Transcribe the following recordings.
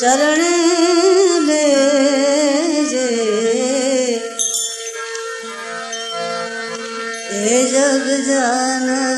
શરણે લેજે હે જગ જનની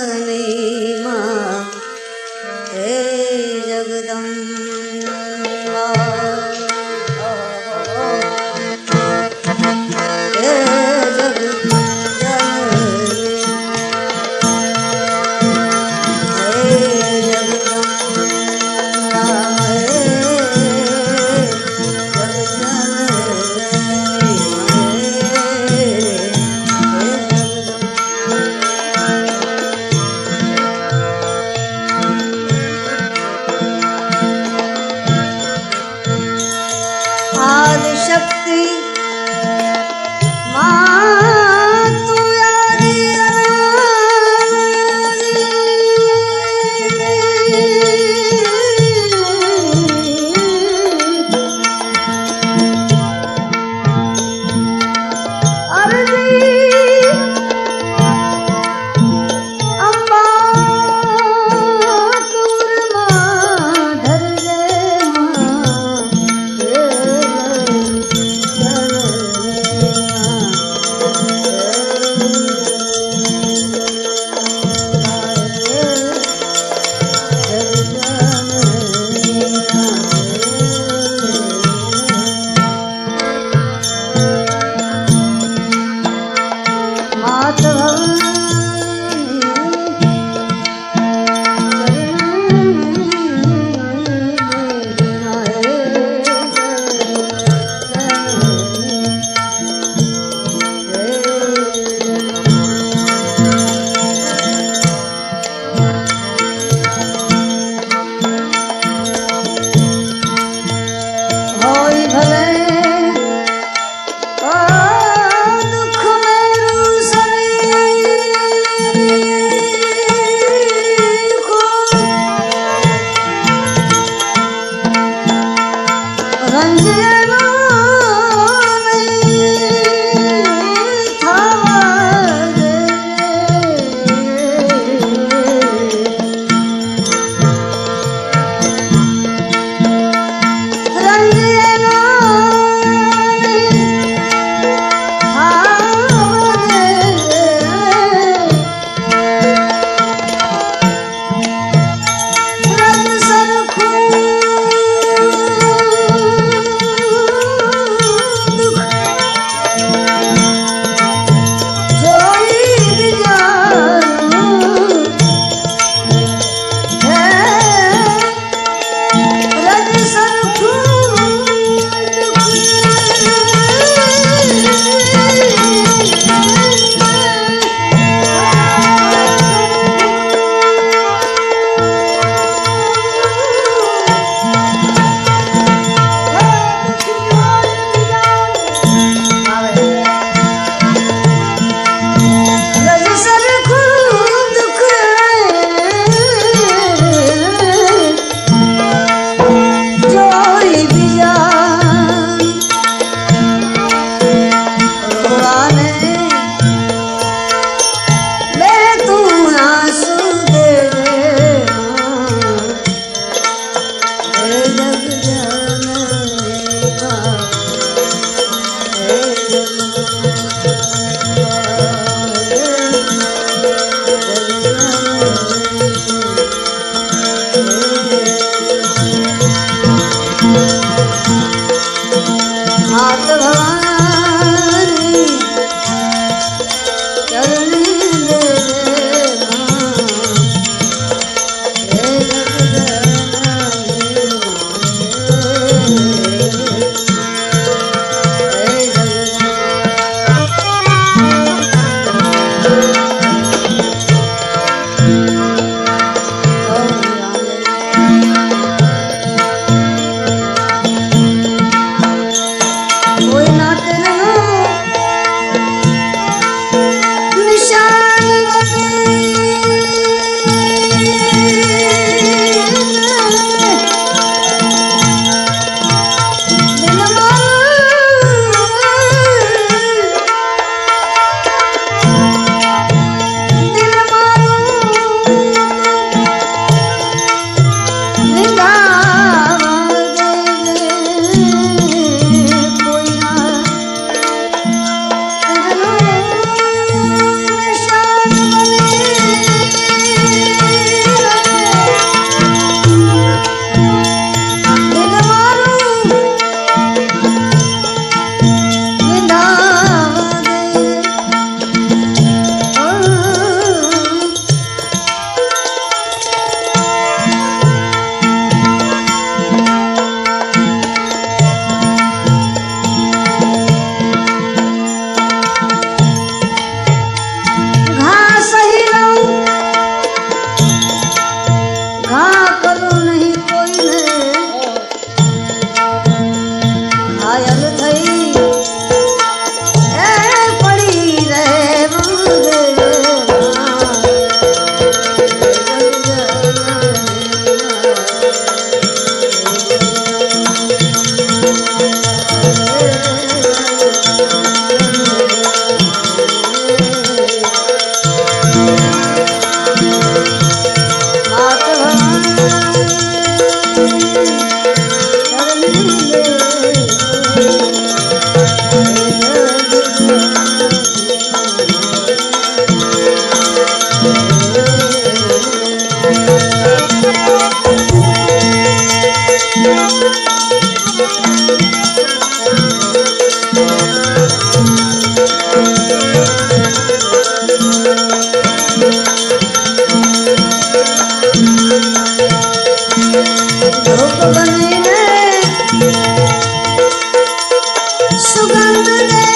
So sugandh de